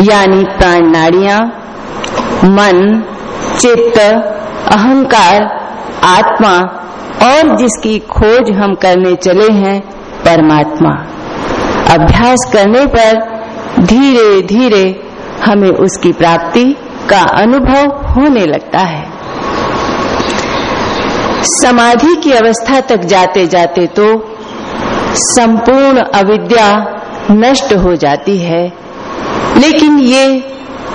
यानी प्राण नाड़िया मन, चित्त, अहंकार, आत्मा और जिसकी खोज हम करने चले हैं, परमात्मा। अभ्यास करने पर धीरे धीरे हमें उसकी प्राप्ति का अनुभव होने लगता है। समाधि की अवस्था तक जाते जाते तो संपूर्ण अविद्या नष्ट हो जाती है। लेकिन ये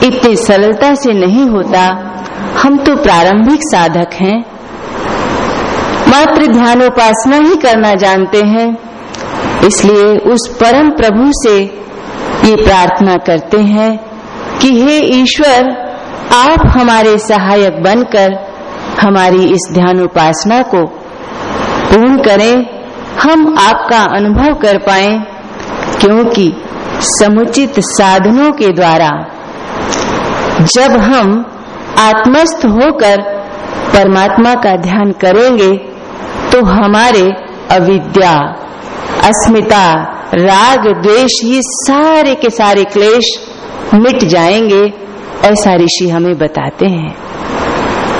इतनी सरलता से नहीं होता। हम तो प्रारंभिक साधक हैं। मात्र ध्यानोपासना ही करना जानते हैं। इसलिए उस परम प्रभु से ये प्रार्थना करते हैं कि हे ईश्वर, आप हमारे सहायक बनकर हमारी इस ध्यानोपासना को पूर्ण करें। हम आपका अनुभव कर पाए, क्योंकि समुचित साधनों के द्वारा जब हम आत्मस्थ होकर परमात्मा का ध्यान करेंगे तो हमारे अविद्या, अस्मिता, राग, द्वेष, ये सारे के सारे क्लेश मिट जाएँगे, ऐसा ऋषि हमें बताते हैं।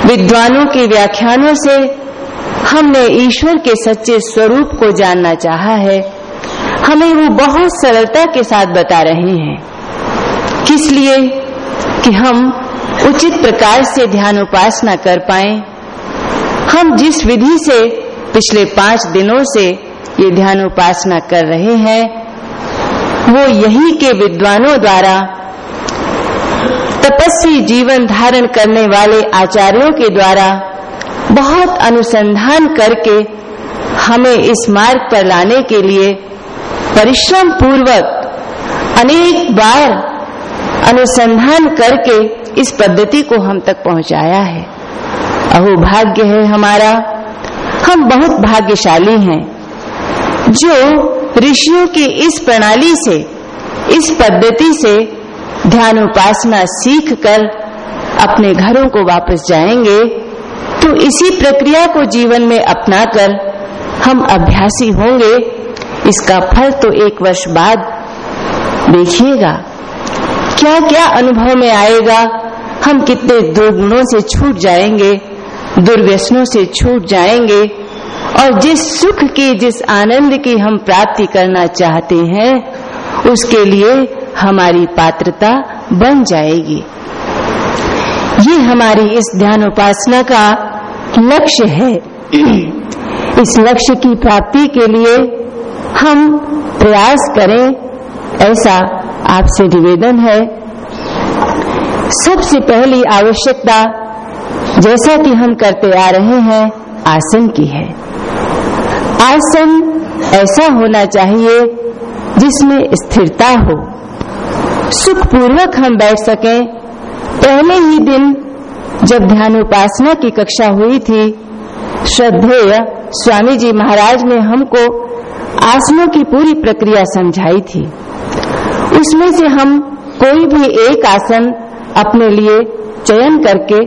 विद्वानों के व्याख्यानों से हमने ईश्वर के सच्चे स्वरूप को जानना चाहा है। हमें वो बहुत सरलता के साथ बता रहे हैं। किस लिए? कि हम उचित प्रकार से ध्यान उपासना कर पाए। हम जिस विधि से पिछले पाँच दिनों से ये ध्यान उपासना कर रहे हैं, वो यही के विद्वानों द्वारा तपस्वी जीवन धारण करने वाले आचार्यों के द्वारा बहुत अनुसंधान करके हमें इस मार्ग पर लाने के लिए परिश्रम पूर्वक अनेक बार अनुसंधान करके इस पद्धति को हम तक पहुँचाया है। अहो, भाग्य है हमारा। हम बहुत भाग्यशाली हैं, जो ऋषियों की इस प्रणाली से, इस पद्धति से ध्यान उपासना सीख कर अपने घरों को वापस जाएँगे तो इसी प्रक्रिया को जीवन में अपनाकर हम अभ्यासी होंगे। इसका फल तो एक वर्ष बाद देखिएगा क्या क्या अनुभव में आएगा? हम कितने दुर्गुणों से छूट जाएँगे दुर्व्यसनों से छूट जाएँगे और जिस सुख की जिस आनंद की हम प्राप्ति करना चाहते हैं उसके लिए हमारी पात्रता बन जाएगी। ये हमारी इस ध्यान उपासना का लक्ष्य है। इस लक्ष्य की प्राप्ति के लिए हम प्रयास करें, ऐसा आपसे निवेदन है। सबसे पहली आवश्यकता, जैसा कि हम करते आ रहे हैं, आसन की है। आसन ऐसा होना चाहिए जिसमें स्थिरता हो। सुखपूर्वक हम बैठ सकें। पहले ही दिन जब ध्यान उपासना की कक्षा हुई थी, श्रद्धेय स्वामी जी महाराज ने हमको आसनों की पूरी प्रक्रिया समझाई थी। उसमें से हम कोई भी एक आसन अपने लिए चयन करके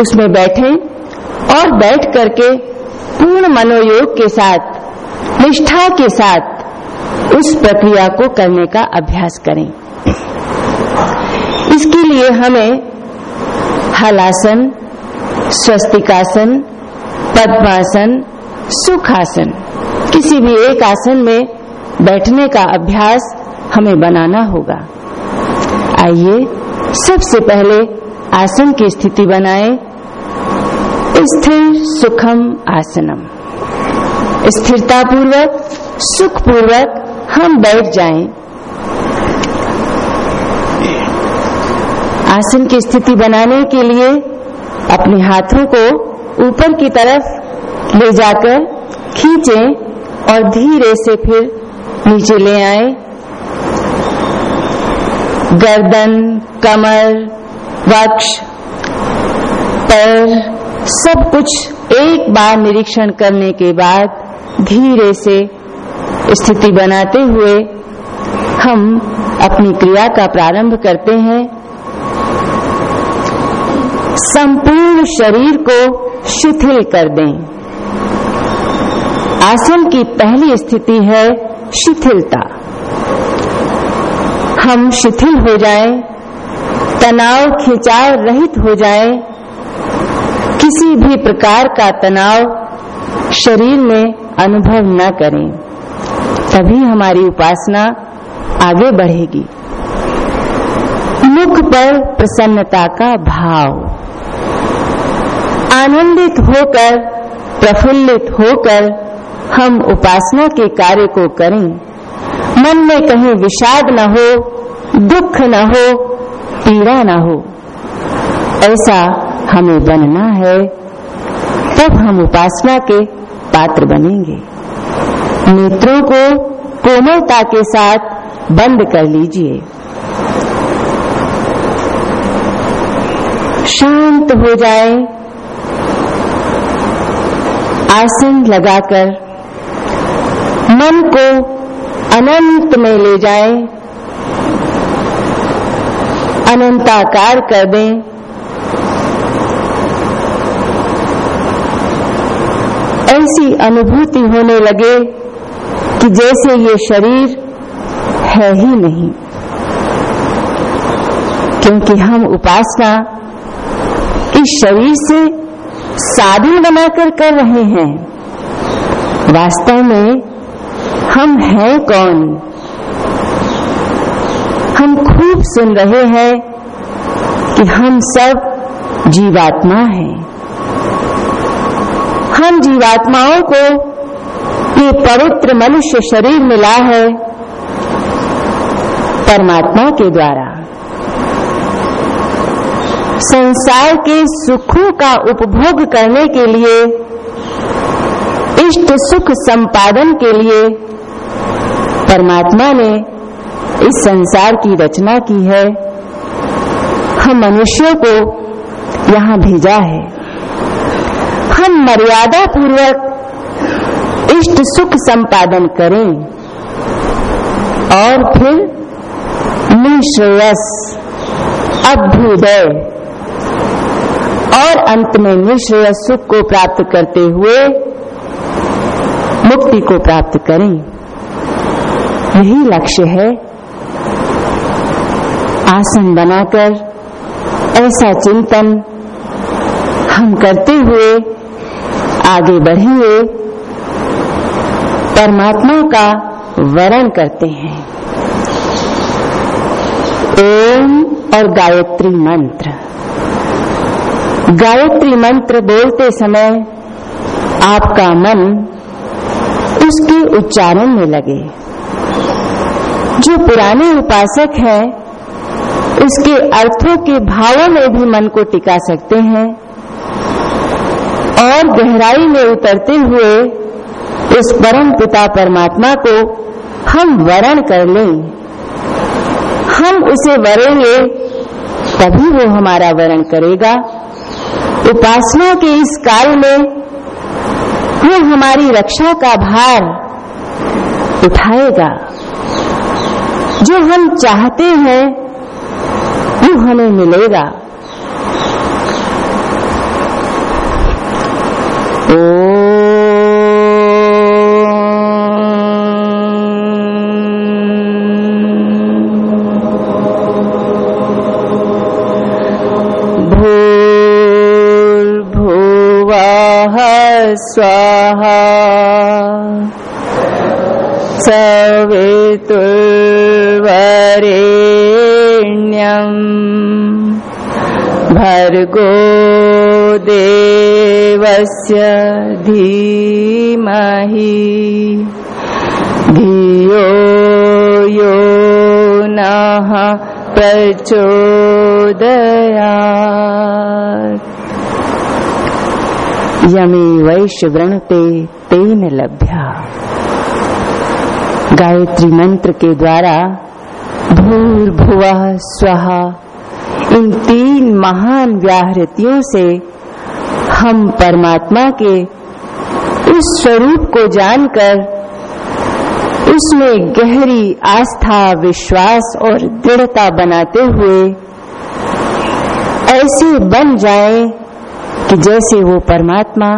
उसमें बैठें और बैठ करके पूर्ण मनोयोग के साथ, निष्ठा के साथ उस प्रक्रिया को करने का अभ्यास करें। इसके लिए हमें हलासन, स्वस्तिकासन, पद्मासन, सुखासन किसी भी एक आसन में बैठने का अभ्यास हमें बनाना होगा। आइए, सबसे पहले आसन की स्थिति बनाएँ। स्थिर सुखम आसनम। स्थिरता पूर्वक सुख पूर्वक हम बैठ जाएँ। आसन की स्थिति बनाने के लिए अपने हाथों को ऊपर की तरफ़ ले जाकर खींचें। और धीरे से फिर नीचे ले आए। गर्दन, कमर, वक्ष, पैर, सब कुछ एक बार निरीक्षण करने के बाद धीरे से स्थिति बनाते हुए हम अपनी क्रिया का प्रारंभ करते हैं। संपूर्ण शरीर को शिथिल कर दें। आसन की पहली स्थिति है शिथिलता। हम शिथिल हो जाएँ, तनाव खिंचाव रहित हो जाए, किसी भी प्रकार का तनाव शरीर में अनुभव न करें, तभी हमारी उपासना आगे बढ़ेगी। मुख पर प्रसन्नता का भाव। आनंदित होकर, प्रफुल्लित होकर हम उपासना के कार्य को करें। मन में कहीं विषाद न हो, दुख न हो, पीड़ा न हो। ऐसा हमें बनना है, तब हम उपासना के पात्र बनेंगे। नेत्रों को कोमलता के साथ बंद कर लीजिए। शांत हो जाए। आसन लगाकर मन को अनंत में ले जाए, अनंताकार कर दें। ऐसी अनुभूति होने लगे कि जैसे ये शरीर है ही नहीं, क्योंकि हम उपासना इस शरीर से साधन बनाकर कर रहे हैं। वास्तव में हम हैं कौन? हम खूब सुन रहे हैं कि हम सब जीवात्मा हैं। हम जीवात्माओं को ये पवित्र मनुष्य शरीर मिला है परमात्मा के द्वारा। संसार के सुखों का उपभोग करने के लिए, इष्ट सुख संपादन के लिए परमात्मा ने इस संसार की रचना की है। हम मनुष्यों को यहाँ भेजा है। हम मर्यादा पूर्वक इष्ट सुख संपादन करें और फिर निश्रेयस, अभ्युदय और अंत में निश्रेयस सुख को प्राप्त करते हुए मुक्ति को प्राप्त करें। यही लक्ष्य है आसन बनाकर ऐसा चिंतन हम करते हुए आगे बढ़ेंगे। परमात्मा का वरण करते हैं। ओम और गायत्री मंत्र। गायत्री मंत्र बोलते समय आपका मन उसके उच्चारण में लगे। जो पुराने उपासक हैं, उसके अर्थों के भावों में भी मन को टिका सकते हैं और गहराई में उतरते हुए उस परम पिता परमात्मा को हम वरण कर लें। हम उसे वरेंगे, तभी वो हमारा वरण करेगा। उपासना के इस काल में वो हमारी रक्षा का भार उठाएगा। जो हम चाहते हैं वो हमें मिलेगा। स्वाहा। सवितुर्वरेण्यम् भर्गो देवस्य धीमहि धियो यो नः प्रचोदयात्। यमे वैश्य वृणते तेन लभ्या। गायत्री मंत्र के द्वारा भूर्भुव स्वाहा इन तीन महान व्याहृतियों से हम परमात्मा के उस स्वरूप को जानकर उसमें गहरी आस्था, विश्वास और दृढ़ता बनाते हुए ऐसे बन जाएँ कि जैसे वो परमात्मा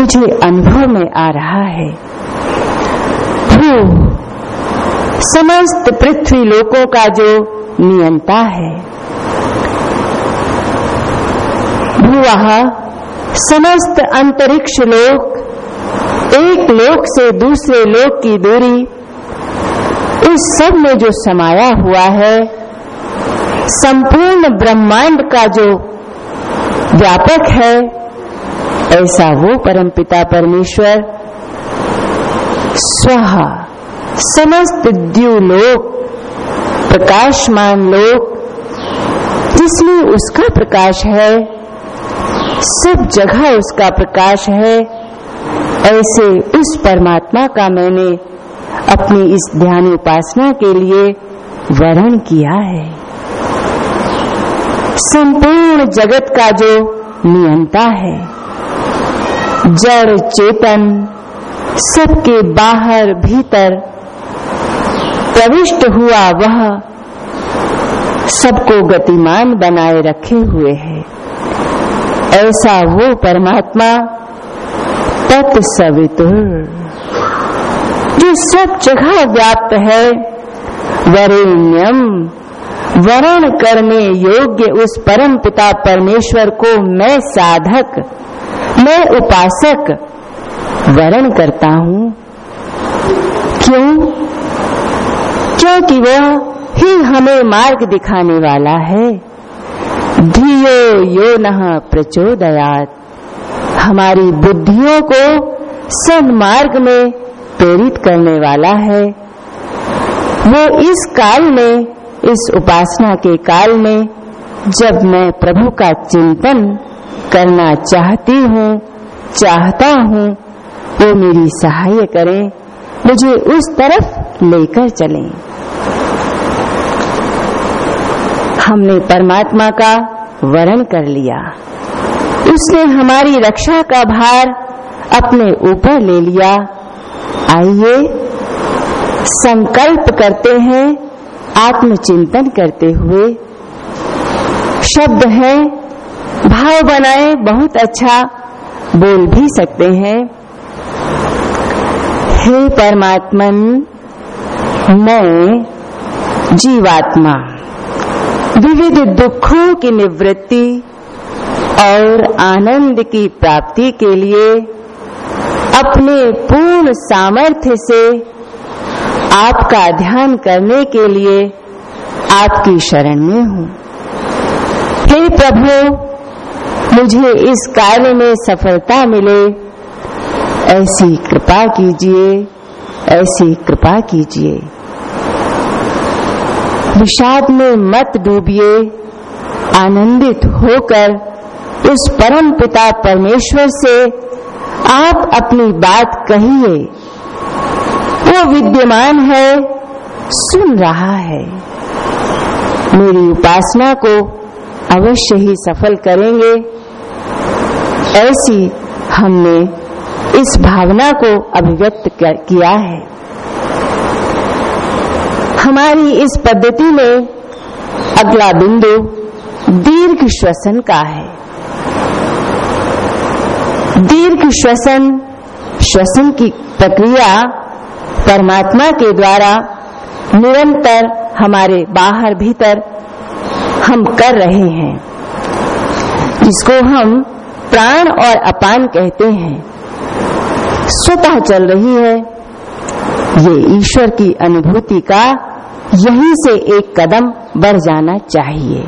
मुझे अनुभव में आ रहा है। वो समस्त पृथ्वी लोकों का जो नियंता है। भुवः समस्त अंतरिक्ष लोक, एक लोक से दूसरे लोक की दूरी, इस सब में जो समाया हुआ है, संपूर्ण ब्रह्मांड का जो व्यापक है, ऐसा वो परमपिता परमेश्वर स्व। समस्त द्यूलोक प्रकाशमान लोक, जिसमें उसका प्रकाश है, सब जगह उसका प्रकाश है। ऐसे उस परमात्मा का मैंने अपनी इस ध्यान उपासना के लिए वर्ण किया है। संपूर्ण जगत का जो नियंता है, जड़ चेतन सबके बाहर भीतर प्रविष्ट हुआ वह सबको गतिमान बनाए रखे हुए है। ऐसा वो परमात्मा तत्सवितुर जो सब जगह व्याप्त है, वरेण्यम, वरण करने योग्य उस परम पिता परमेश्वर को मैं साधक, मैं उपासक वरण करता हूँ। क्यों? क्योंकि वह ही हमें मार्ग दिखाने वाला है। धियो यो न प्रचोदयात। हमारी बुद्धियों को सन्मार्ग में प्रेरित करने वाला है। वो इस काल में, इस उपासना के काल में, जब मैं प्रभु का चिंतन करना चाहती हूँ, चाहता हूँ वो मेरी सहाय करें, मुझे उस तरफ़ लेकर चलें। हमने परमात्मा का वरण कर लिया। उसने हमारी रक्षा का भार अपने ऊपर ले लिया। आइए, संकल्प करते हैं, आत्मचिंतन करते हुए। शब्द है, भाव बनाए, बहुत अच्छा बोल भी सकते हैं। हे परमात्मन, मैं जीवात्मा। विविध दुखों की निवृत्ति और आनंद की प्राप्ति के लिए अपने पूर्ण सामर्थ्य से आपका ध्यान करने के लिए आपकी शरण में हूँ। हे प्रभु, मुझे इस कार्य में सफलता मिले ऐसी कृपा कीजिए, ऐसी कृपा कीजिए। विषाद में मत डूबिए, आनंदित होकर उस परम पिता परमेश्वर से आप अपनी बात कहिए। वो विद्यमान है, सुन रहा है। मेरी उपासना को अवश्य ही सफल करेंगे। ऐसी हमने इस भावना को अभिव्यक्त किया है। हमारी इस पद्धति में अगला बिंदु दीर्घ श्वसन का है। दीर्घ श्वसन श्वसन की प्रक्रिया परमात्मा के द्वारा निरंतर हमारे बाहर भीतर हम कर रहे हैं, जिसको हम प्राण और अपान कहते हैं। स्वतः चल रही है। ये ईश्वर की अनुभूति का यहीं से एक कदम बढ़ जाना चाहिए।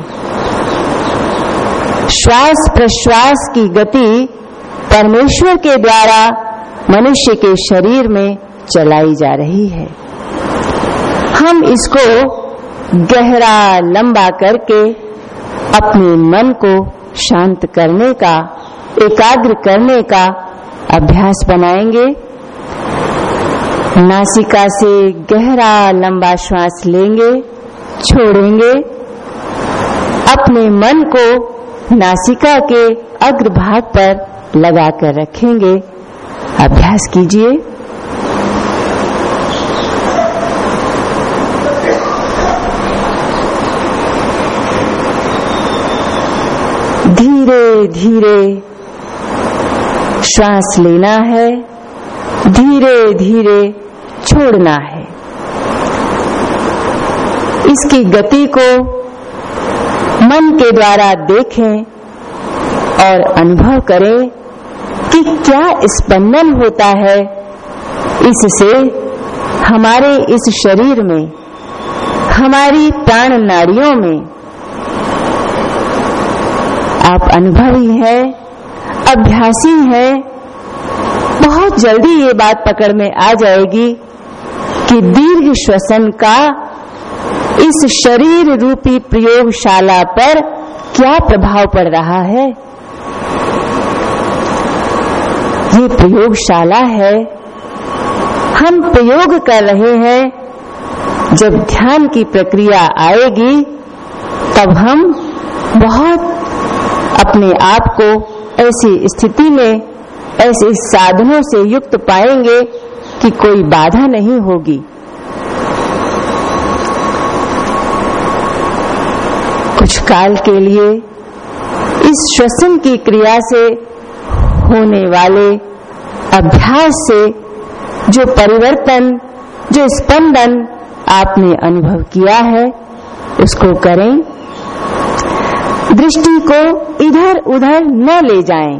श्वास प्रश्वास की गति परमेश्वर के द्वारा मनुष्य के शरीर में चलाई जा रही है। हम इसको गहरा, लंबा करके अपने मन को शांत करने का, एकाग्र करने का अभ्यास बनाएँगे। नासिका से गहरा लंबा श्वास लेंगे, छोड़ेंगे। अपने मन को नासिका के अग्रभाग पर लगाकर रखेंगे। अभ्यास कीजिए। धीरे धीरे श्वास लेना है धीरे धीरे छोड़ना है। इसकी गति को मन के द्वारा देखें और अनुभव करें कि क्या स्पंदन होता है। इससे हमारे इस शरीर में, हमारी प्राण नाड़ियों में आप अनुभवी हैं। अभ्यासी हैं, बहुत जल्दी ये बात पकड़ में आ जाएगी कि दीर्घ श्वसन का इस शरीर रूपी प्रयोगशाला पर क्या प्रभाव पड़ रहा है? ये प्रयोगशाला है, हम प्रयोग कर रहे हैं, जब ध्यान की प्रक्रिया आएगी, तब हम बहुत अपने आप को ऐसी स्थिति में ऐसे साधनों से युक्त पाएँगे कि कोई बाधा नहीं होगी। कुछ काल के लिए इस श्वसन की क्रिया से होने वाले अभ्यास से जो परिवर्तन, जो स्पंदन आपने अनुभव किया है, उसको करें। दृष्टि को इधर उधर न ले जाएँ।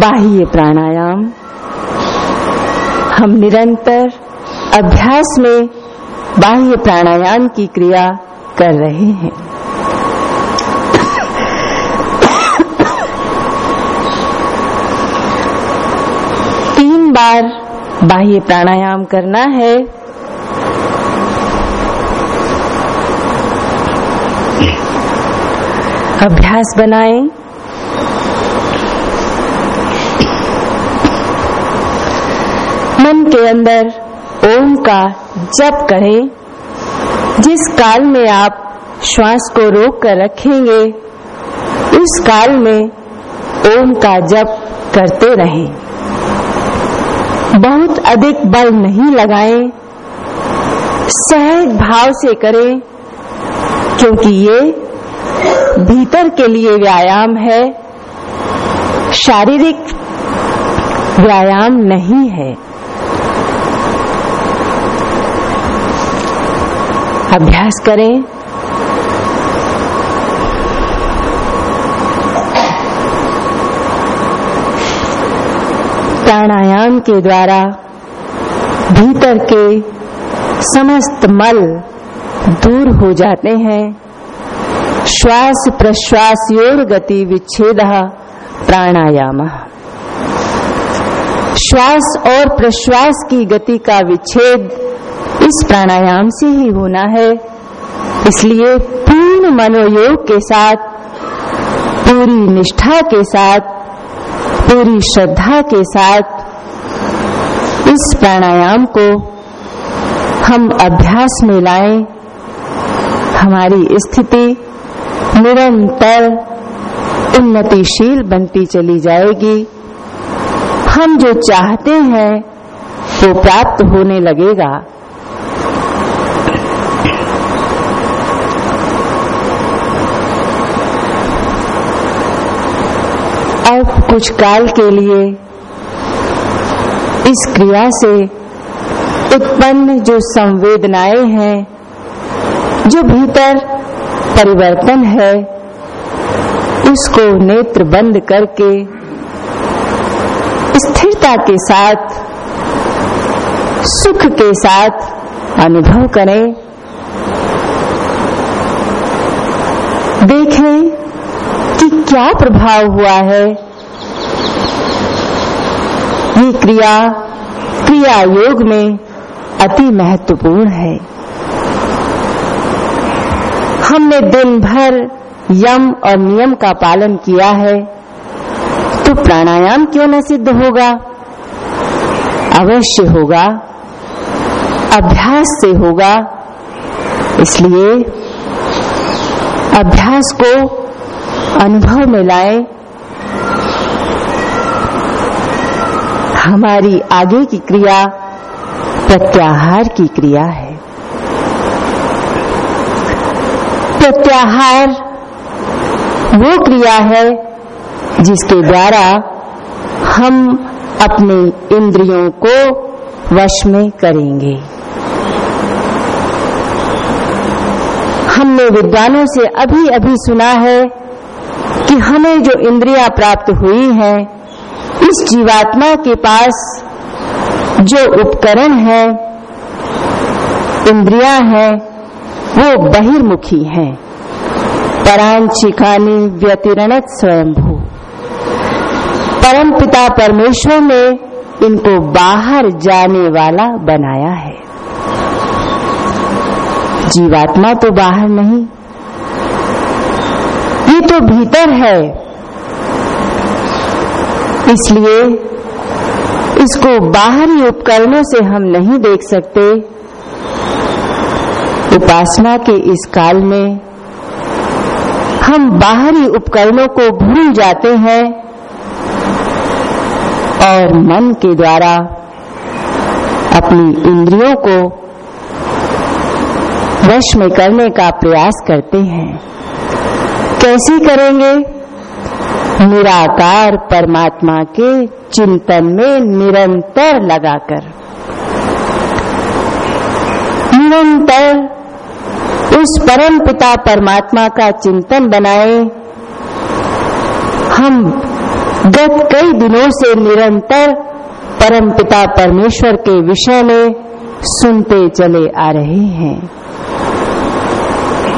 बाह्य प्राणायाम हम निरंतर अभ्यास में बाह्य प्राणायाम की क्रिया कर रहे हैं तीन बार बाह्य प्राणायाम करना है। अभ्यास बनाएँ। मन के अंदर ओम का जप करें, जिस काल में आप श्वास को रोक कर रखेंगे, उस काल में ओम का जप करते रहें। बहुत अधिक बल नहीं लगाएँ, सहज भाव से करें, क्योंकि ये भीतर के लिए व्यायाम है, शारीरिक व्यायाम नहीं है। अभ्यास करें। प्राणायाम के द्वारा भीतर के समस्त मल दूर हो जाते हैं। श्वास प्रश्वास योग गति विच्छेद प्राणायाम। श्वास और प्रश्वास की गति का विच्छेद इस प्राणायाम से ही होना है। इसलिए पूर्ण मनोयोग के साथ, पूरी निष्ठा के साथ पूरी श्रद्धा के साथ इस प्राणायाम को हम अभ्यास में लाएँ। हमारी स्थिति निरंतर उन्नतिशील बनती चली जाएगी। हम जो चाहते हैं, वो प्राप्त होने लगेगा अब कुछ काल के लिए इस क्रिया से उत्पन्न जो संवेदनाएँ हैं, जो भीतर परिवर्तन है, उसको नेत्र बंद करके, स्थिरता के साथ, सुख के साथ अनुभव करें। देखें कि क्या प्रभाव हुआ है। ये क्रिया क्रिया योग में अति महत्वपूर्ण है। हमने दिन भर यम और नियम का पालन किया है तो प्राणायाम क्यों न सिद्ध होगा? अवश्य होगा, अभ्यास से होगा, इसलिए अभ्यास को अनुभव में लाए। हमारी आगे की क्रिया प्रत्याहार की क्रिया है। प्रत्याहार वो क्रिया है जिसके द्वारा हम अपने इंद्रियों को वश में करेंगे। हमने विद्वानों से अभी अभी सुना है कि हमें जो इंद्रियाँ प्राप्त हुई हैं इस जीवात्मा के पास जो उपकरण है, इंद्रियाँ हैं, वो बहिर्मुखी हैं। परांशिकानी व्यतिरणत स्वयंभू। परम पिता परमेश्वर ने इनको बाहर जाने वाला बनाया है। जीवात्मा तो बाहर नहीं, ये तो भीतर है। इसलिए इसको बाहरी उपकरणों से हम नहीं देख सकते। उपासना के इस काल में हम बाहरी उपकरणों को भूल जाते हैं और मन के द्वारा अपनी इंद्रियों को वश में करने का प्रयास करते हैं। कैसे करेंगे? निराकार परमात्मा के चिंतन में निरंतर लगाकर। निरंतर उस परम पिता परमात्मा का चिंतन बनाए। हम गत कई दिनों से निरंतर परम पिता परमेश्वर के विषय में सुनते चले आ रहे हैं।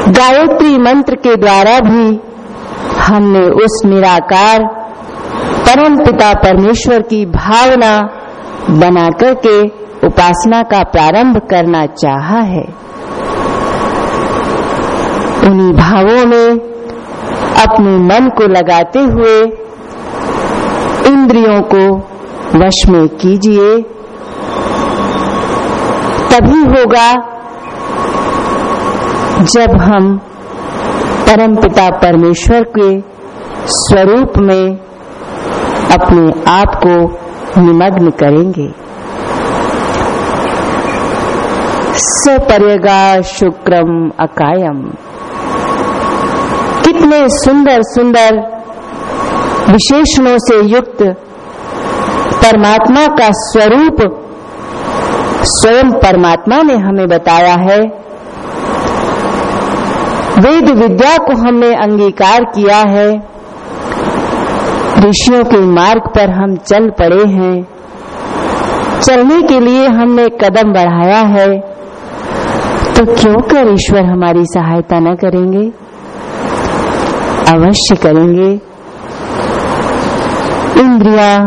गायत्री मंत्र के द्वारा भी हमने उस निराकार परम पिता परमेश्वर की भावना बनाकर के उपासना का प्रारंभ करना चाहा है। उन्हीं भावों में अपने मन को लगाते हुए इंद्रियों को वश में कीजिए। तभी होगा जब हम परमपिता परमेश्वर के स्वरूप में अपने आप को निमग्न करेंगे। सपर्यगा शुक्रम अकायम। कितने सुंदर सुंदर, विशेषणों से युक्त परमात्मा का स्वरूप स्वयं परमात्मा ने हमें बताया है। वेद विद्या को हमने अंगीकार किया है। ऋषियों के मार्ग पर हम चल पड़े हैं। चलने के लिए हमने कदम बढ़ाया है। तो क्यों कर ईश्वर हमारी सहायता न करेंगे? अवश्य करेंगे। इंद्रिया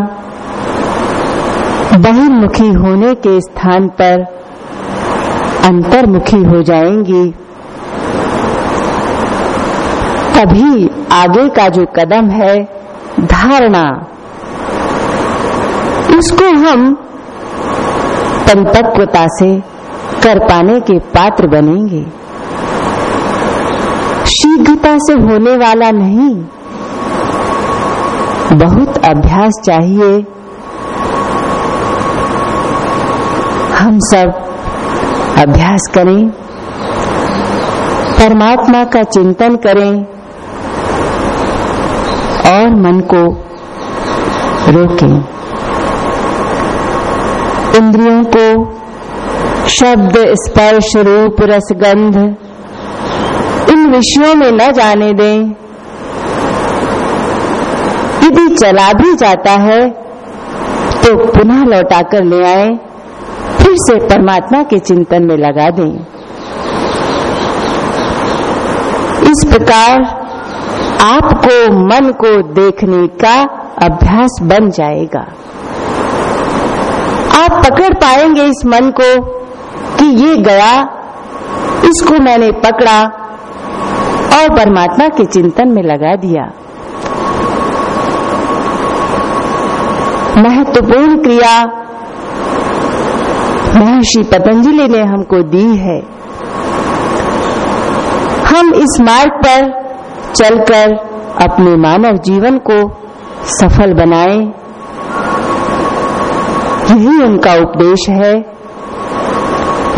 बहिर्मुखी होने के स्थान पर अंतर्मुखी हो जाएँगी। तभी आगे का जो कदम है, धारणा। उसको हम परिपक्वता से कर पाने के पात्र बनेंगे। शीघ्रता से होने वाला नहीं। बहुत अभ्यास चाहिए। हम सब अभ्यास करें, परमात्मा का चिंतन करें। और मन को रोकें। इंद्रियों को शब्द, स्पर्श, रूप, रसगंध, इन विषयों में न जाने दें। यदि चला भी जाता है तो पुनः लौटाकर ले आए, फिर से परमात्मा के चिंतन में लगा दें। इस प्रकार आपको मन को देखने का अभ्यास बन जाएगा। आप पकड़ पाएँगे इस मन को कि ये गया, इसको मैंने पकड़ा और परमात्मा के चिंतन में लगा दिया। महत्वपूर्ण क्रिया महर्षि पतंजलि ने हमको दी है। हम इस मार्ग पर चलकर अपने मानव जीवन को सफल बनाएँ। यही उनका उपदेश है।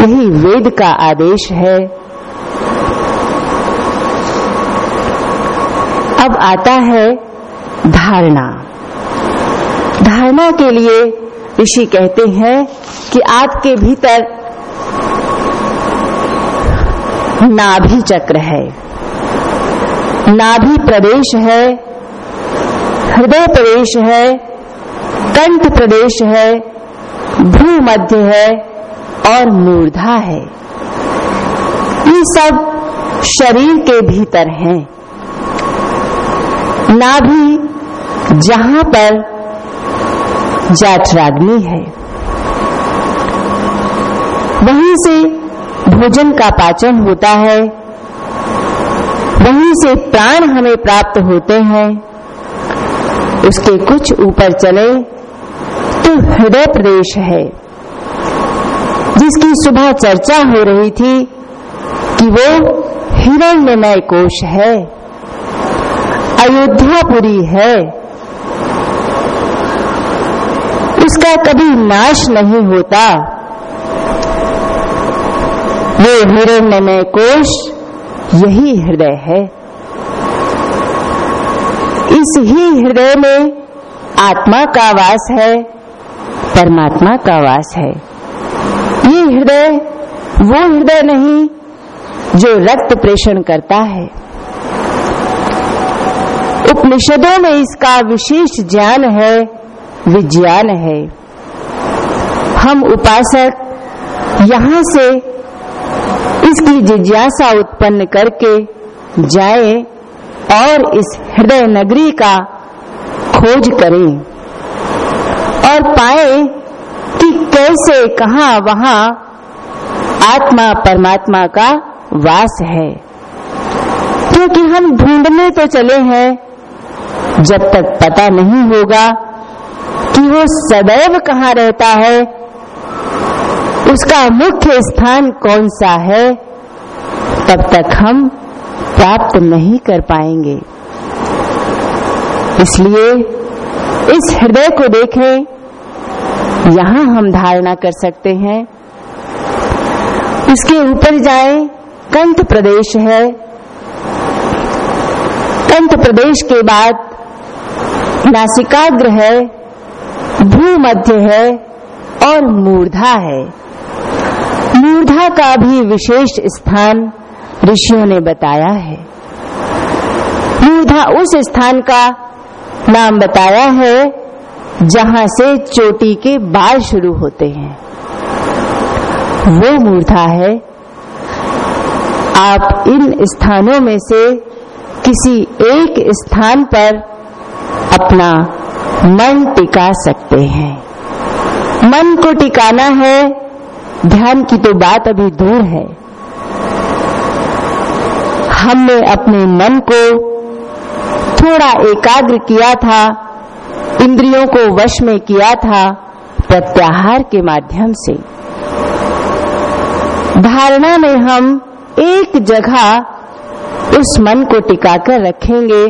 यही वेद का आदेश है। अब आता है धारणा। धारणा के लिए ऋषि कहते हैं कि आपके भीतर नाभि चक्र है। नाभि प्रदेश है, हृदय प्रदेश है, कंठ प्रदेश है भ्रू मध्य है और मूर्धा है। ये सब शरीर के भीतर हैं। नाभि जहाँ पर जाठराग्नि है। वहीं से भोजन का पाचन होता है। वहीं से प्राण हमें प्राप्त होते हैं। उसके कुछ ऊपर चले तो हृदय प्रदेश है। जिसकी सुबह चर्चा हो रही थी कि वो हिरण्यमय कोश है। अयोध्यापुरी है। उसका कभी नाश नहीं होता। वो हिरण्यमय कोश यही हृदय है। इस ही हृदय में आत्मा का वास है, परमात्मा का वास है। ये हृदय, वो हृदय नहीं जो रक्त प्रेषण करता है। उपनिषदों में इसका विशेष ज्ञान है, विज्ञान है। हम उपासक यहाँ से इसकी जिज्ञासा उत्पन्न करके जाए और इस हृदय नगरी का खोज करें और पाए कि कैसे, कहा, वहाँ आत्मा परमात्मा का वास है। क्योंकि हम ढूँढने तो चले हैं, जब तक पता नहीं होगा कि वो सदैव कहाँ रहता है उसका मुख्य स्थान कौन सा है? तब तक हम प्राप्त नहीं कर पाएँगे। इसलिए इस हृदय को देखें। यहाँ हम धारणा कर सकते हैं। इसके ऊपर जाए, कंठ प्रदेश है। कंठ प्रदेश के बाद नासिकाग्र है, भूमध्य है और मूर्धा है। मूर्धा का भी विशेष स्थान ऋषियों ने बताया है। मूर्धा उस स्थान का नाम बताया है, जहाँ से चोटी के बाल शुरू होते हैं। वो मूर्धा है। आप इन स्थानों में से किसी एक स्थान पर अपना मन टिका सकते हैं। मन को टिकाना है ध्यान की तो बात अभी दूर है। हमने अपने मन को थोड़ा एकाग्र किया था, इंद्रियों को वश में किया था, प्रत्याहार के माध्यम से। धारणा में हम एक जगह उस मन को टिकाकर रखेंगे।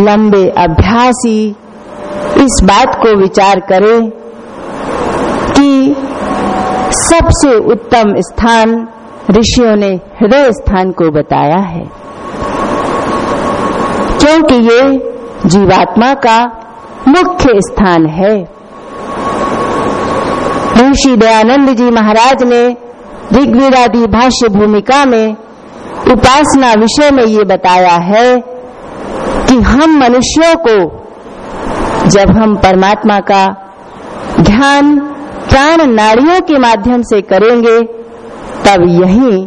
लंबे अभ्यासी इस बात को विचार करें कि सबसे उत्तम स्थान ऋषियों ने हृदय स्थान को बताया है। क्योंकि ये जीवात्मा का मुख्य स्थान है। ऋषि दयानंद जी महाराज ने ऋग्वेदादि भाष्य भूमिका में उपासना विषय में ये बताया है कि हम मनुष्यों को जब हम परमात्मा का ध्यान प्राण नाड़ियों के माध्यम से करेंगे, तब यही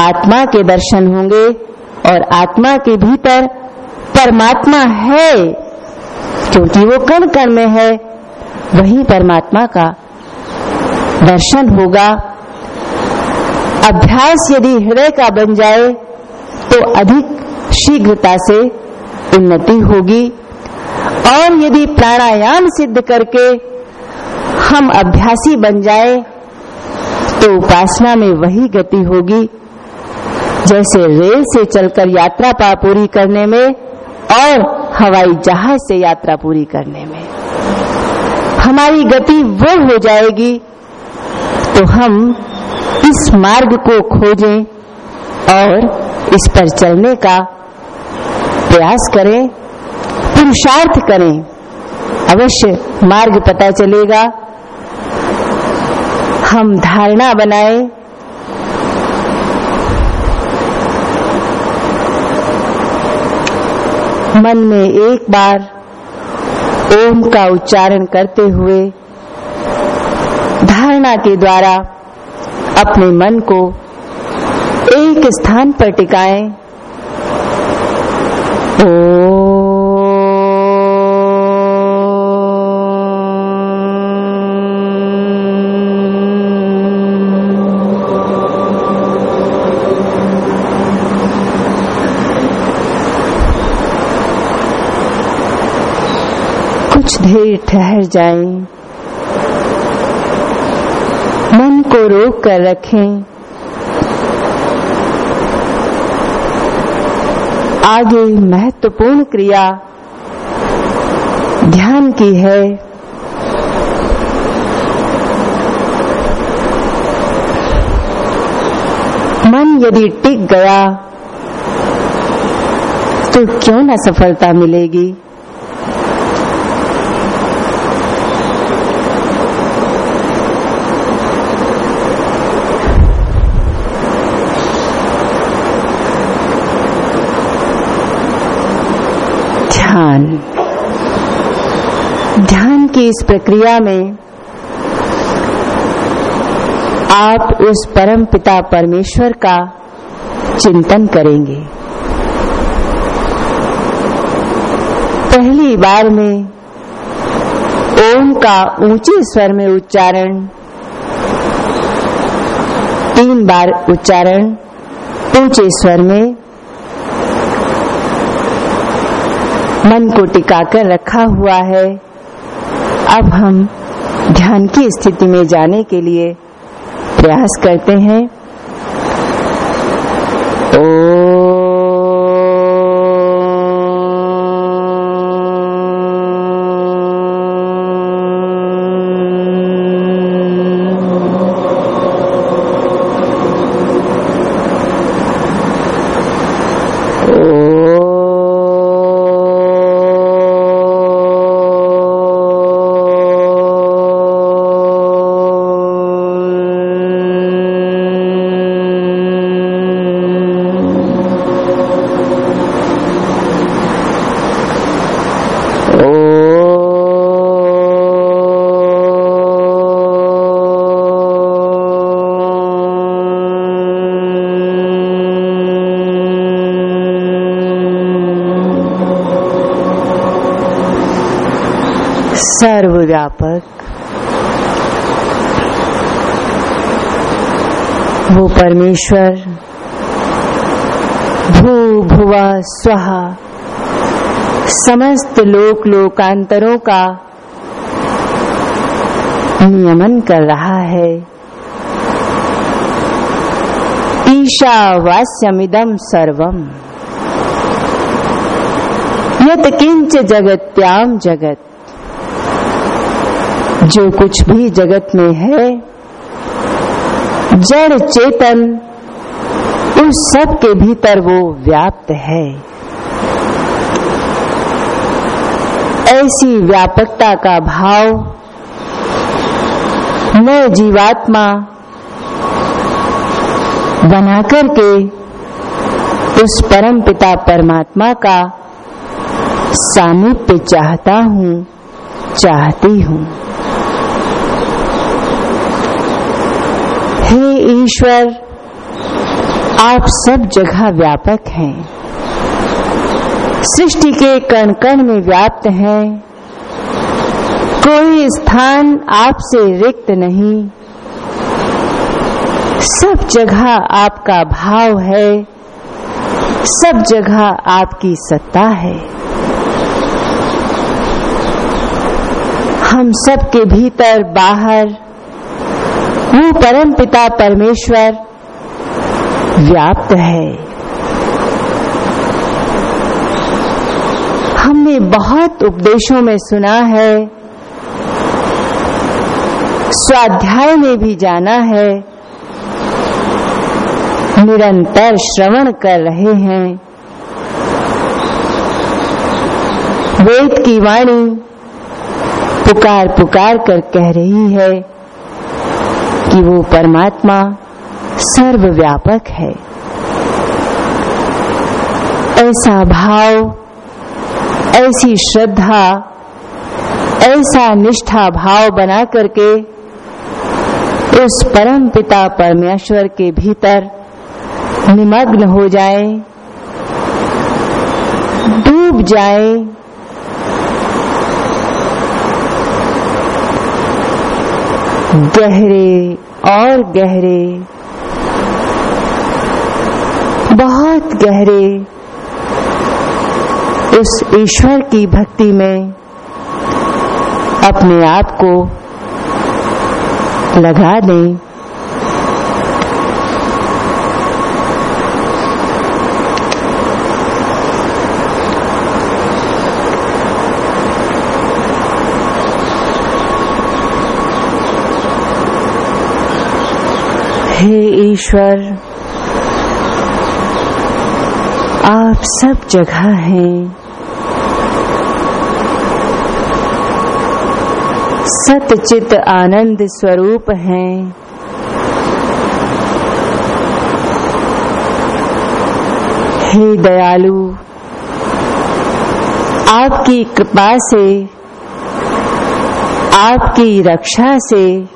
आत्मा के दर्शन होंगे और आत्मा के भीतर परमात्मा है, क्योंकि वो कण कण में है, वही परमात्मा का दर्शन होगा। अभ्यास यदि हृदय का बन जाए तो अधिक शीघ्रता से उन्नति होगी। और यदि प्राणायाम सिद्ध करके हम अभ्यासी बन जाए तो उपासना में वही गति होगी। जैसे रेल से चलकर यात्रा पूरी करने में और हवाई जहाज़ से यात्रा पूरी करने में। हमारी गति वो हो जाएगी तो हम इस मार्ग को खोजें और इस पर चलने का प्रयास करें, पुरुषार्थ करें। अवश्य मार्ग पता चलेगा। हम धारणा बनाए। मन में एक बार ओम का उच्चारण करते हुए धारणा के द्वारा अपने मन को एक स्थान पर टिकाएँ। कुछ देर ठहर जाएँ, मन को रोक कर रखें। आगे महत्वपूर्ण क्रिया ध्यान की है। मन यदि टिक गया तो क्यों न सफलता मिलेगी ध्यान ध्यान की इस प्रक्रिया में आप उस परम पिता परमेश्वर का चिंतन करेंगे। पहली बार में ओम का ऊँचे स्वर में उच्चारण, तीन बार उच्चारण ऊँचे स्वर में मन को टिकाकर रखा हुआ है। अब हम ध्यान की स्थिति में जाने के लिए प्रयास करते हैं। सर्वव्यापक परमेश्वर। भू भुवा स्वाहा। समस्त लोक लोकांतरों का नियमन कर रहा है। ईशावास्यमिदम सर्वम। यत किंच जगत्याम जगत। जो कुछ भी जगत में है जड़ चेतन उस सब के भीतर वो व्याप्त है। ऐसी व्यापकता का भाव मैं जीवात्मा बना करके उस परम पिता परमात्मा का सामीप्य चाहता हूँ, चाहती हूँ। हे ईश्वर, आप सब जगह व्यापक हैं। सृष्टि के कण कण में व्याप्त हैं। कोई स्थान आपसे रिक्त नहीं। सब जगह आपका भाव है। सब जगह आपकी सत्ता है। हम सबके भीतर बाहर वो परम पिता परमेश्वर व्याप्त है। हमने बहुत उपदेशों में सुना है। स्वाध्याय में भी जाना है। निरंतर श्रवण कर रहे हैं। वेद की वाणी पुकार पुकार कर कह रही है। कि वो परमात्मा सर्वव्यापक है। ऐसा भाव, ऐसी श्रद्धा, ऐसा निष्ठा भाव बना करके उस परम पिता परमेश्वर के भीतर निमग्न हो जाए, डूब जाए गहरे और गहरे, बहुत गहरे उस ईश्वर की भक्ति में अपने आप को लगा दें। हे ईश्वर, आप सब जगह हैं। सतचित आनंद स्वरूप हैं। हे दयालु, आपकी कृपा से, आपकी रक्षा से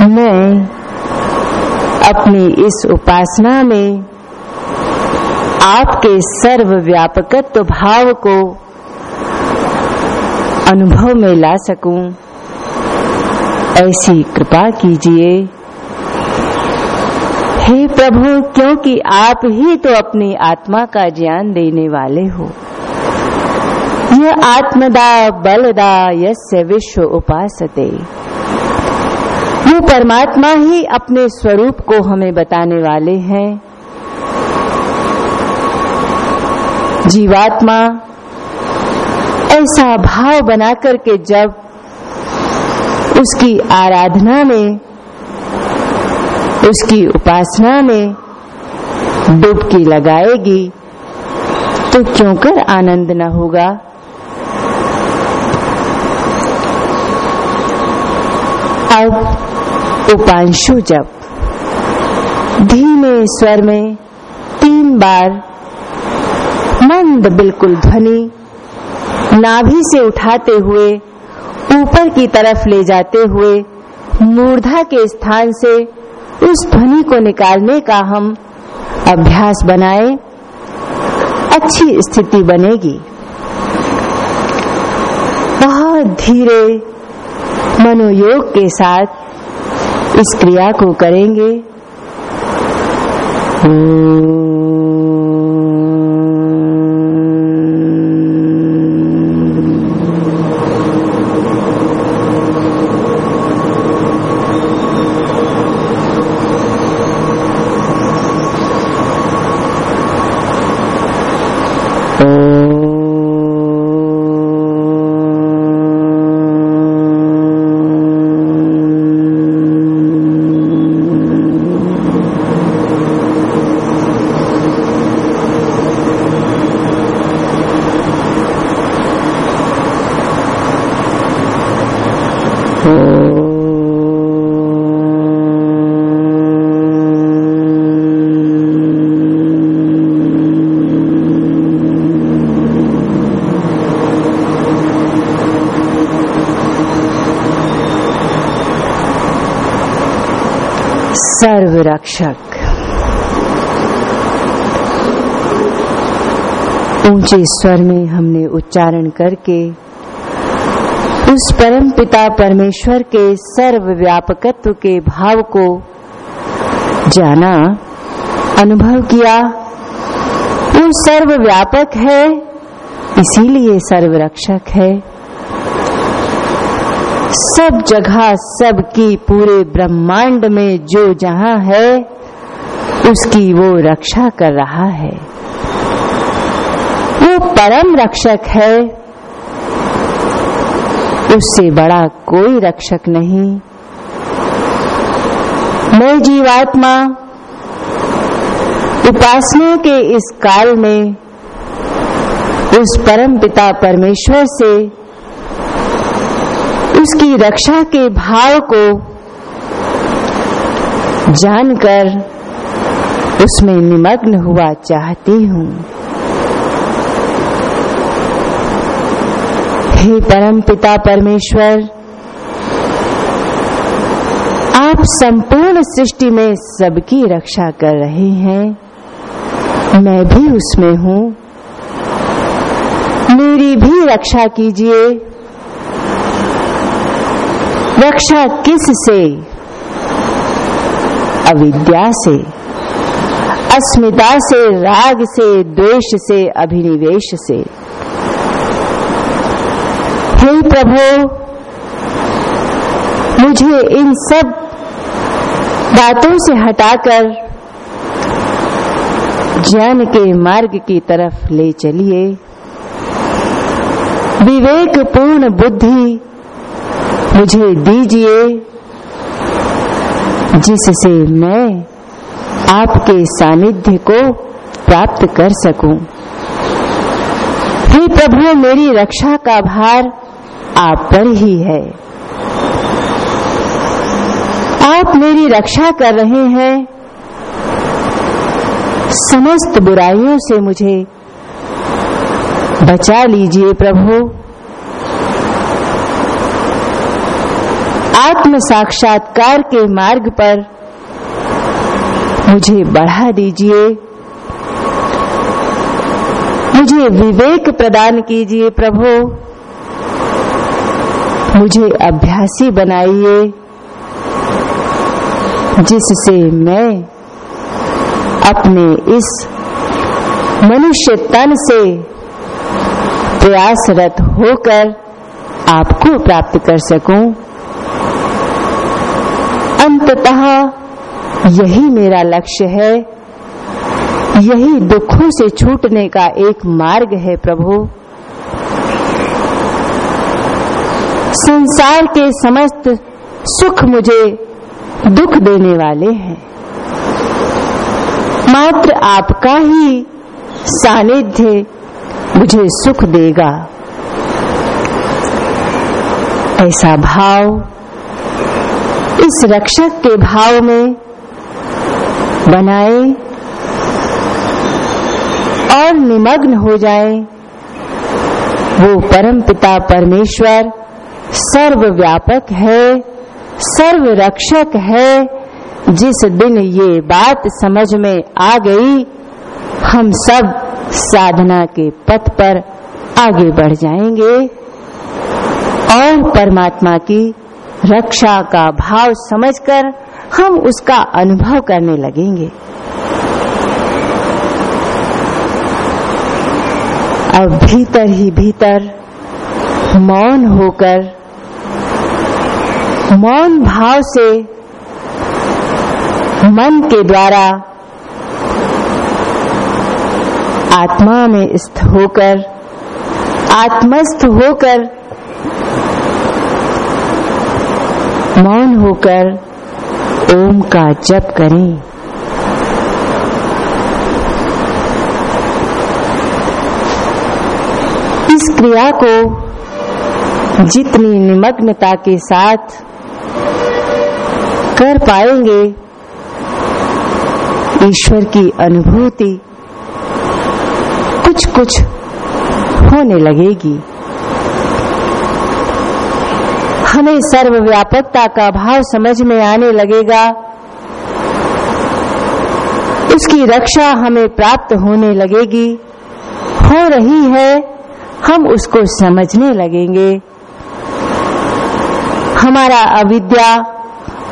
मैं अपनी इस उपासना में आपके सर्वव्यापकत्व भाव को अनुभव में ला सकूँ। ऐसी कृपा कीजिए। हे प्रभु, क्योंकि आप ही तो अपनी आत्मा का ज्ञान देने वाले हो। यह आत्मदा बलदा यस्य विश्व उपासते। वो परमात्मा ही अपने स्वरूप को हमें बताने वाले हैं। जीवात्मा ऐसा भाव बना करके जब उसकी आराधना में, उसकी उपासना में डुबकी लगाएगी तो क्यों कर आनंद न होगा? अब उपांशु जब धीमे स्वर में तीन बार मंद बिल्कुल ध्वनि नाभि से उठाते हुए ऊपर की तरफ़ ले जाते हुए मूर्धा के स्थान से उस ध्वनि को निकालने का हम अभ्यास बनाए, अच्छी स्थिति बनेगी। बहुत धीरे मनोयोग के साथ इस क्रिया को करेंगे सर्वरक्षक ऊँचे स्वर में हमने उच्चारण करके उस परम पिता परमेश्वर के सर्वव्यापकत्व के भाव को जाना, अनुभव किया। वो सर्वव्यापक है, इसीलिए सर्वरक्षक है। सब जगह, सबकी पूरे ब्रह्मांड में जो जहाँ है, उसकी वो रक्षा कर रहा है। वो परम रक्षक है। उससे बड़ा कोई रक्षक नहीं। मैं जीवात्मा, उपासना के इस काल में, उस परम पिता परमेश्वर से, उसकी रक्षा के भाव को जानकर उसमें निमग्न हुआ चाहती हूँ। हे परम पिता परमेश्वर। आप संपूर्ण सृष्टि में सबकी रक्षा कर रहे हैं। मैं भी उसमें हूँ। मेरी भी रक्षा कीजिए। रक्षा किस से? अविद्या से, अस्मिता से, राग से, द्वेष से, अभिनिवेश से। हे प्रभु, मुझे इन सब बातों से हटाकर ज्ञान के मार्ग की तरफ़ ले चलिए विवेक पूर्ण बुद्धि मुझे दीजिए, जिससे मैं आपके सानिध्य को प्राप्त कर सकूँ। हे प्रभु, मेरी रक्षा का भार आप पर ही है। आप मेरी रक्षा कर रहे हैं। समस्त बुराइयों से मुझे बचा लीजिए प्रभु। आत्म साक्षात्कार के मार्ग पर मुझे बढ़ा दीजिए। मुझे विवेक प्रदान कीजिए प्रभु। मुझे अभ्यासी बनाइए, जिससे मैं अपने इस मनुष्य तन से प्रयासरत होकर आपको प्राप्त कर सकूँ। अंततः यही मेरा लक्ष्य है। यही दुखों से छूटने का एक मार्ग है प्रभु। संसार के समस्त सुख मुझे दुख देने वाले हैं। मात्र आपका ही सानिध्य मुझे सुख देगा। ऐसा भाव इस रक्षक के भाव में बनाए और निमग्न हो जाए, वो परम पिता परमेश्वर सर्वव्यापक है सर्व रक्षक है, जिस दिन ये बात समझ में आ गई, हम सब साधना के पथ पर आगे बढ़ जाएँगे और परमात्मा की रक्षा का भाव समझकर हम उसका अनुभव करने लगेंगे। अब भीतर ही भीतर मौन होकर मौन भाव से मन के द्वारा आत्मा में स्थ होकर, आत्मस्थ होकर, मौन होकर ओम का जप करें। इस क्रिया को जितनी निमग्नता के साथ कर पाएँगे ईश्वर की अनुभूति। कुछ कुछ होने लगेगी। हमें सर्वव्यापकता का भाव समझ में आने लगेगा। उसकी रक्षा हमें प्राप्त होने लगेगी। हो रही है, हम उसको समझने लगेंगे। हमारा अविद्या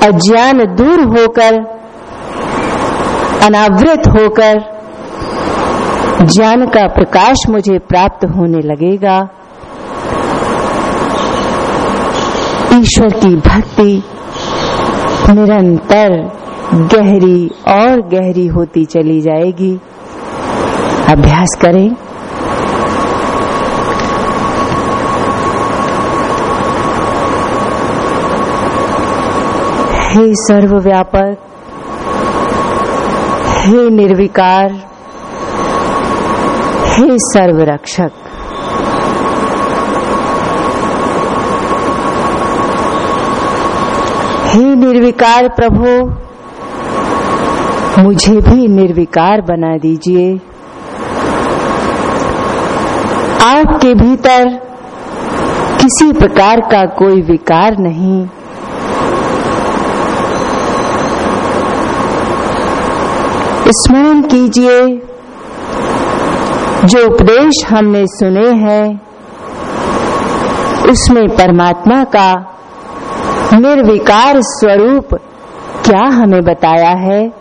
अज्ञान दूर होकर, अनावृत होकर, ज्ञान का प्रकाश मुझे प्राप्त होने लगेगा। ईश्वर की भक्ति निरंतर गहरी और गहरी होती चली जाएगी। अभ्यास करें। हे सर्वव्यापक, हे निर्विकार, हे सर्वरक्षक। हे निर्विकार प्रभु, मुझे भी निर्विकार बना दीजिए। आपके भीतर किसी प्रकार का कोई विकार नहीं। स्मरण कीजिए। जो उपदेश हमने सुने हैं, उसमें परमात्मा का निर्विकार स्वरूप क्या हमें बताया है?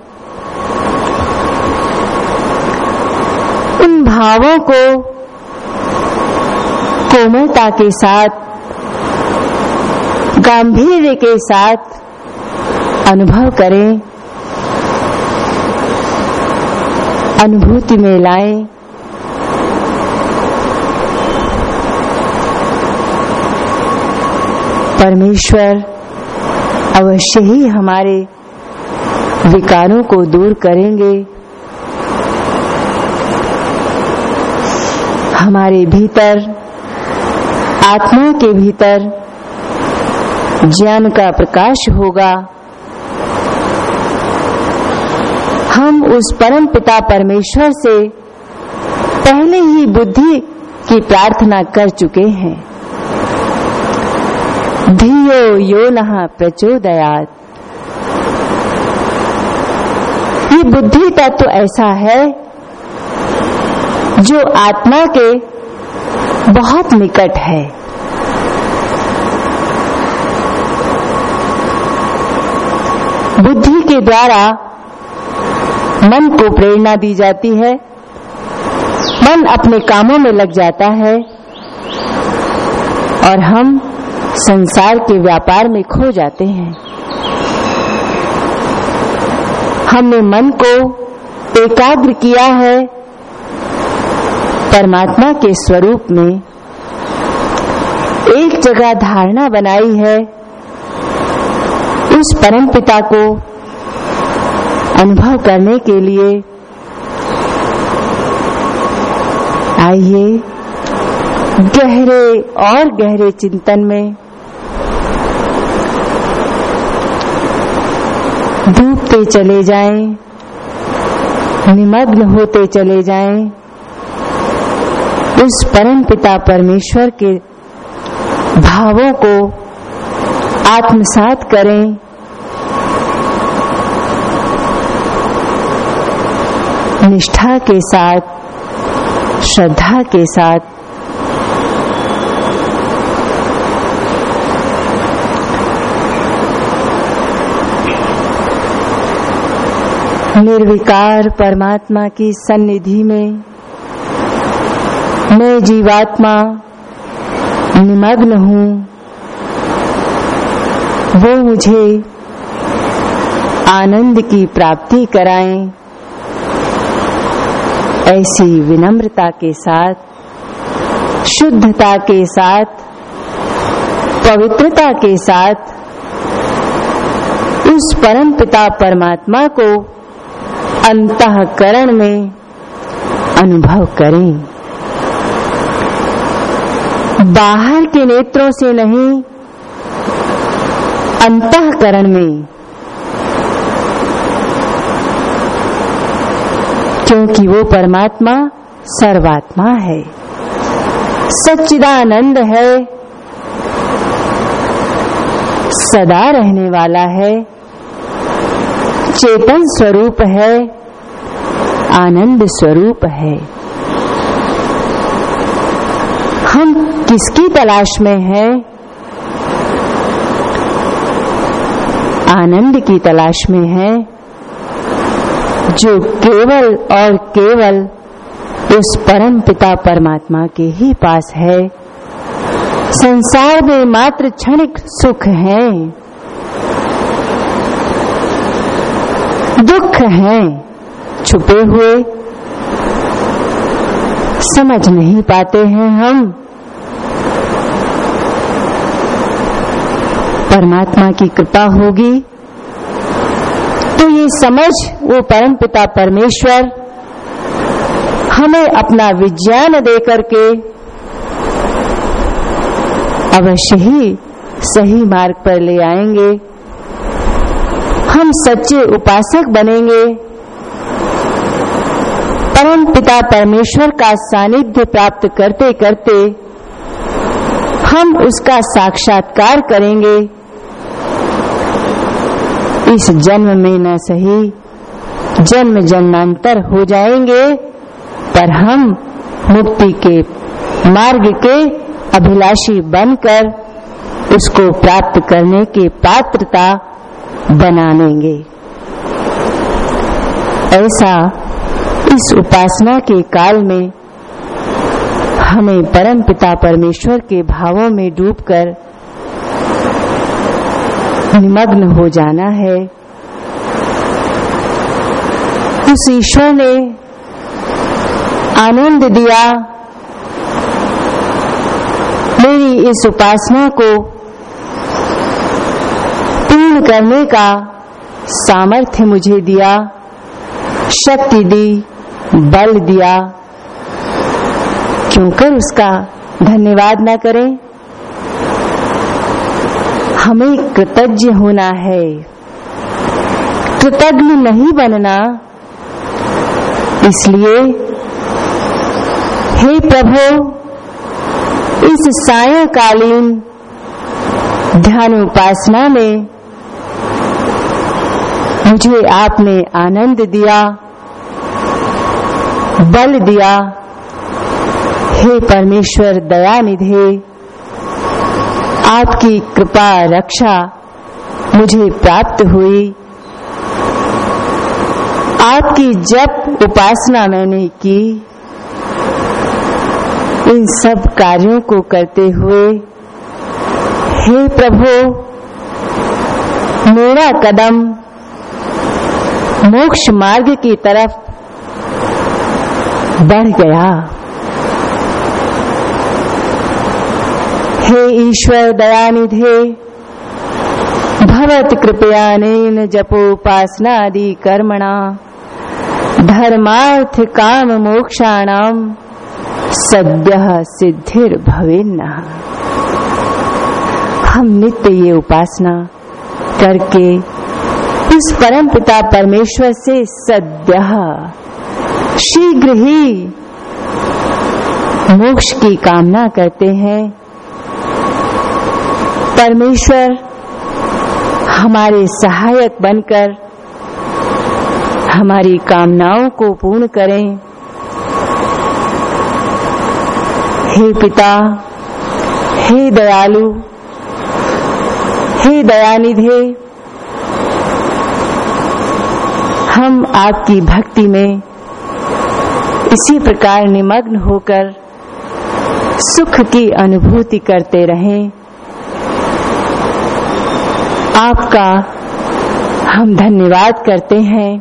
उन भावों को कोमलता के साथ गांधीर्य के साथ अनुभव करें। अनुभूति में लाए। परमेश्वर, अवश्य ही हमारे विकारों को दूर करेंगे। हमारे भीतर आत्मा के भीतर ज्ञान का प्रकाश होगा। हम उस परम पिता परमेश्वर से पहले ही बुद्धि की प्रार्थना कर चुके हैं। धियो यो नहा प्रचोदयात। ये बुद्धि तत्व तो ऐसा है जो आत्मा के बहुत निकट है। बुद्धि के द्वारा मन को प्रेरणा दी जाती है। मन अपने कामों में लग जाता है। और हम संसार के व्यापार में खो जाते हैं। हमने मन को एकाग्र किया है। परमात्मा के स्वरूप में एक जगह धारणा बनाई है। उस परम पिता को अनुभव करने के लिए। आइए गहरे और गहरे चिंतन में। डूबते चले जाएँ, निमग्न होते चले जाएँ, उस परम पिता परमेश्वर के भावों को आत्मसात करें। निष्ठा के साथ, श्रद्धा के साथ। निर्विकार परमात्मा की सन्निधि में मैं जीवात्मा निमग्न हूँ। वो मुझे आनंद की प्राप्ति कराएँ। ऐसी विनम्रता के साथ, शुद्धता के साथ, पवित्रता के साथ, उस परम पिता परमात्मा को अंतकरण में अनुभव करें। बाहर के नेत्रों से नहीं, अंतकरण में क्योंकि वो परमात्मा सर्वात्मा है। सच्चिदानंद है। सदा रहने वाला है। चेतन स्वरूप है। आनंद स्वरूप है। हम किसकी तलाश में हैं? आनंद की तलाश में है। जो केवल और केवल उस परम पिता परमात्मा के ही पास है। संसार में मात्र क्षणिक सुख है। दुख है। छुपे हुए समझ नहीं पाते हैं हम। परमात्मा की कृपा होगी। तो ये समझ, वो परम पिता परमेश्वर, हमें अपना विज्ञान दे करके अवश्य ही सही मार्ग पर ले आएँगे। हम सच्चे उपासक बनेंगे। परम पिता परमेश्वर का सानिध्य प्राप्त करते करते हम उसका साक्षात्कार करेंगे। इस जन्म में न सही, जन्म जन्मांतर हो जाएँगे, पर हम मुक्ति के मार्ग के अभिलाषी बनकर उसको प्राप्त करने के पात्रता बना लेंगे। ऐसा इस उपासना के काल में हमें परम पिता परमेश्वर के भावों में डूबकर निमग्न हो जाना है। उस ईश्वर ने आनंद दिया। मेरी इस उपासना को पूर्ण करने का सामर्थ्य मुझे दिया। शक्ति दी, बल दिया। क्यों कर उसका धन्यवाद न करें। हमें कृतज्ञ होना है। कृतज्ञ नहीं बनना। इसलिए, हे प्रभु, इस सायकालीन ध्यान उपासना में मुझे आपने आनंद दिया, बल दिया। हे परमेश्वर दया निधे आपकी कृपा, रक्षा मुझे प्राप्त हुई। आपकी जप उपासना मैंने की, इन सब कार्यों को करते हुए, हे प्रभु, मेरा कदम मोक्ष मार्ग की तरफ़ बढ़ गया। हे ईश्वर दयानिधे, भवत कृपया नैन जपोपासनादि कर्मणा, धर्मार्थ काम मोक्षाणाम सद्य सिद्धिर भवेन्न। हम नित्य ये उपासना करके उस परम पिता परमेश्वर से सद्य शीघ्र ही मोक्ष की कामना करते हैं। परमेश्वर हमारे सहायक बनकर हमारी कामनाओं को पूर्ण करें। हे पिता, हे दयालु, हे दयानिधे, हम आपकी भक्ति में इसी प्रकार निमग्न होकर सुख की अनुभूति करते रहें। आपका हम धन्यवाद करते हैं।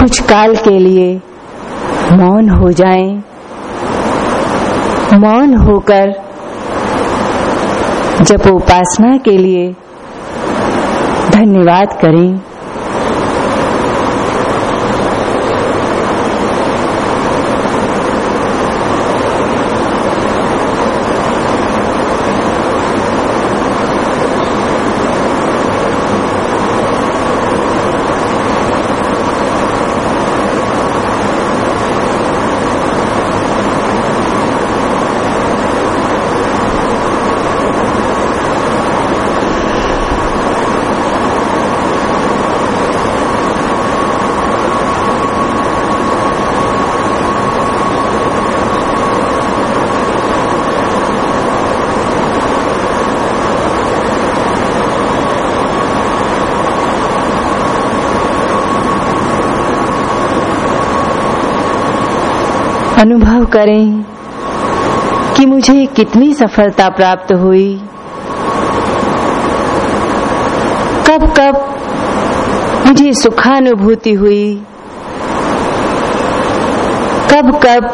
कुछ काल के लिए मौन हो जाएँ, मौन होकर जब उपासना के लिए धन्यवाद करें अनुभव करें कि मुझे कितनी सफलता प्राप्त हुई। कब कब मुझे सुखानुभूति हुई। कब कब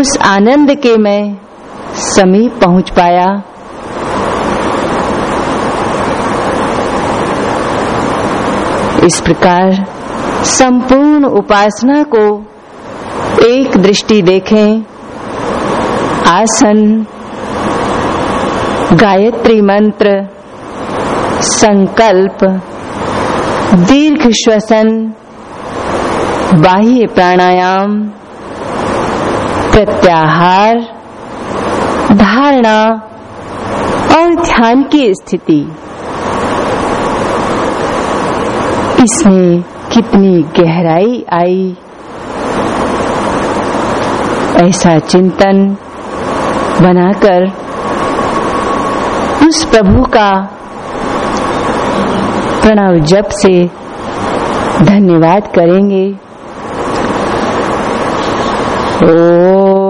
उस आनंद के मैं समीप पहुँच पाया। इस प्रकार संपूर्ण उपासना को एक दृष्टि देखें, आसन, गायत्री मंत्र, संकल्प, दीर्घ श्वसन, बाह्य प्राणायाम, प्रत्याहार, धारणा और ध्यान की स्थिति। इसमें कितनी गहराई आई? ऐसा चिंतन बनाकर उस प्रभु का प्रणव जप से धन्यवाद करेंगे। शांति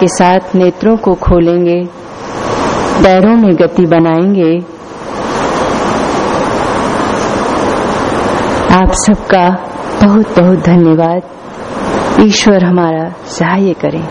के साथ नेत्रों को खोलेंगे, पैरों में गति बनाएँगे। आप सबका बहुत बहुत धन्यवाद। ईश्वर हमारा सहाय करें।